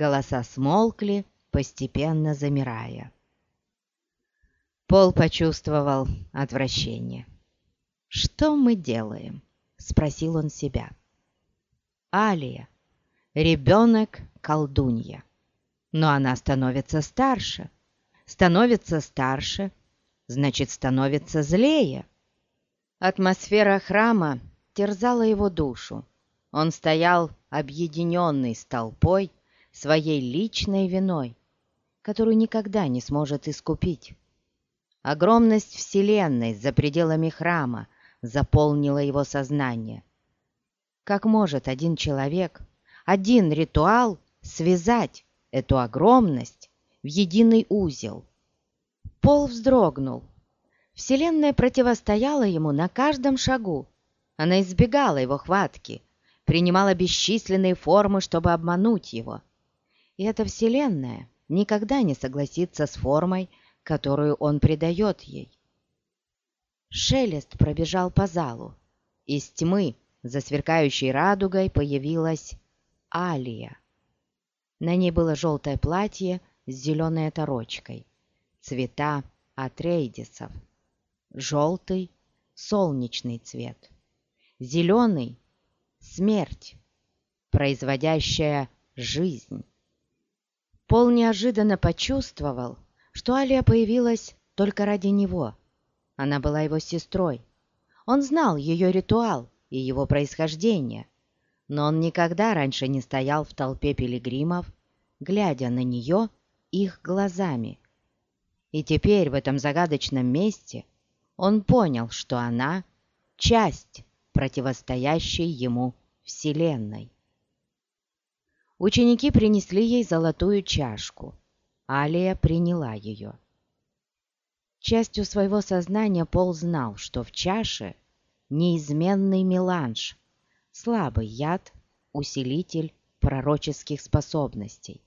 Голоса смолкли, постепенно замирая. Пол почувствовал отвращение. «Что мы делаем?» — спросил он себя. «Алия, ребенок-колдунья. Но она становится старше. Становится старше, значит, становится злее. Атмосфера храма терзала его душу. Он стоял объединенный с толпой своей личной виной, которую никогда не сможет искупить. Огромность Вселенной за пределами храма заполнила его сознание. Как может один человек, один ритуал связать эту огромность в единый узел? Пол вздрогнул. Вселенная противостояла ему на каждом шагу. Она избегала его хватки, принимала бесчисленные формы, чтобы обмануть его. И эта Вселенная никогда не согласится с формой, которую он придает ей. Шелест пробежал по залу. Из тьмы, за сверкающей радугой, появилась Алия. На ней было желтое платье с зеленой оторочкой, цвета атрейдисов. Желтый — солнечный цвет, зеленый — смерть, производящая жизнь. Пол неожиданно почувствовал, что Алия появилась только ради него. Она была его сестрой. Он знал ее ритуал и его происхождение, но он никогда раньше не стоял в толпе пилигримов, глядя на нее их глазами. И теперь в этом загадочном месте он понял, что она — часть противостоящей ему Вселенной. Ученики принесли ей золотую чашку. Алия приняла ее. Частью своего сознания Пол знал, что в чаше неизменный меланж, слабый яд, усилитель пророческих способностей.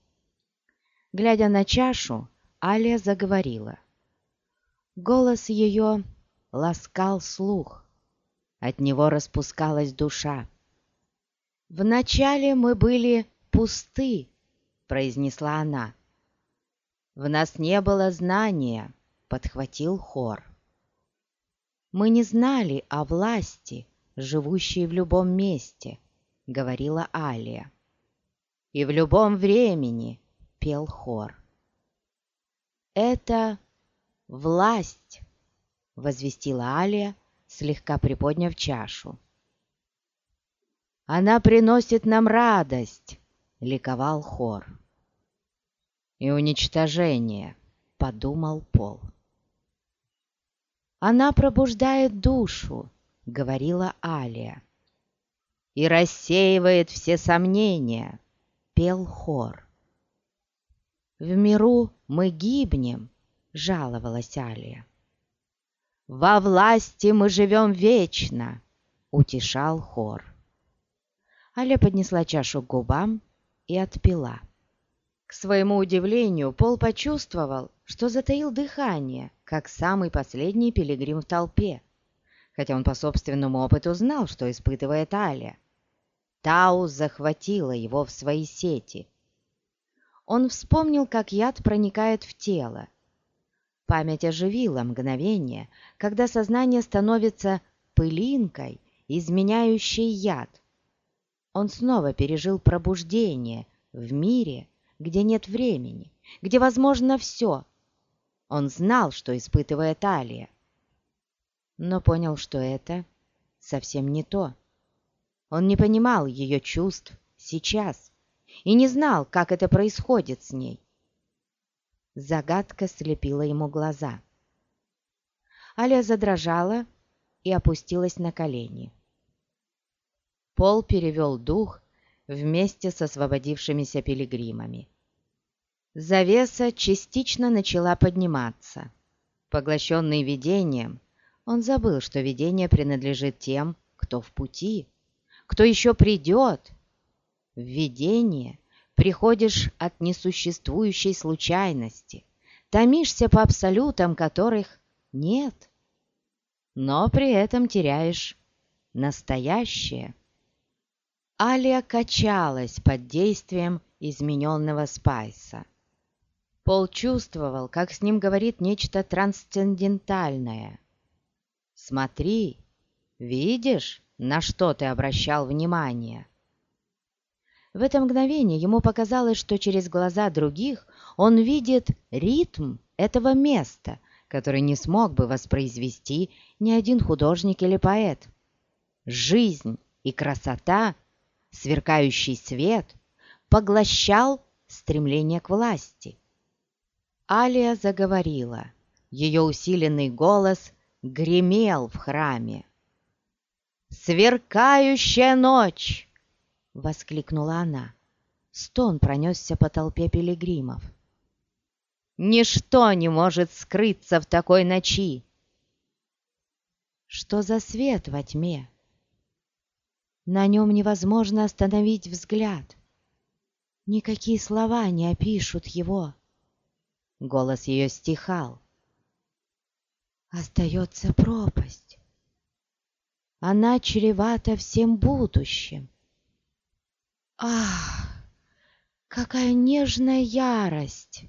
Глядя на чашу, Алия заговорила. Голос ее ласкал слух, от него распускалась душа. «Вначале мы были пусты», — произнесла она. «В нас не было знания», — подхватил хор. «Мы не знали о власти, живущей в любом месте», — говорила Алия. «И в любом времени», — пел хор. «Это власть», — возвестила Алия, слегка приподняв чашу. «Она приносит нам радость», — ликовал хор и уничтожение», — подумал Пол. «Она пробуждает душу», — говорила Алия. «И рассеивает все сомнения», — пел хор. «В миру мы гибнем», — жаловалась Алия. «Во власти мы живем вечно», — утешал хор. Аля поднесла чашу к губам и отпила. К своему удивлению, Пол почувствовал, что затаил дыхание, как самый последний пилигрим в толпе, хотя он по собственному опыту знал, что испытывает Аля. Тау захватила его в свои сети. Он вспомнил, как яд проникает в тело. Память оживила мгновение, когда сознание становится пылинкой, изменяющей яд. Он снова пережил пробуждение в мире, где нет времени, где возможно все. Он знал, что испытывает Алия, но понял, что это совсем не то. Он не понимал ее чувств сейчас и не знал, как это происходит с ней. Загадка слепила ему глаза. Аля задрожала и опустилась на колени. Пол перевел дух вместе с освободившимися пилигримами. Завеса частично начала подниматься. Поглощенный видением, он забыл, что видение принадлежит тем, кто в пути, кто еще придет. В видение приходишь от несуществующей случайности, томишься по абсолютам, которых нет, но при этом теряешь настоящее. Алия качалась под действием измененного спайса. Пол чувствовал, как с ним говорит нечто трансцендентальное. «Смотри, видишь, на что ты обращал внимание?» В это мгновение ему показалось, что через глаза других он видит ритм этого места, который не смог бы воспроизвести ни один художник или поэт. Жизнь и красота, сверкающий свет, поглощал стремление к власти. Алия заговорила. Ее усиленный голос гремел в храме. «Сверкающая ночь!» — воскликнула она. Стон пронесся по толпе пилигримов. «Ничто не может скрыться в такой ночи!» Что за свет во тьме? На нем невозможно остановить взгляд. Никакие слова не опишут его. Голос ее стихал. Остается пропасть. Она чревата всем будущим. Ах, какая нежная ярость!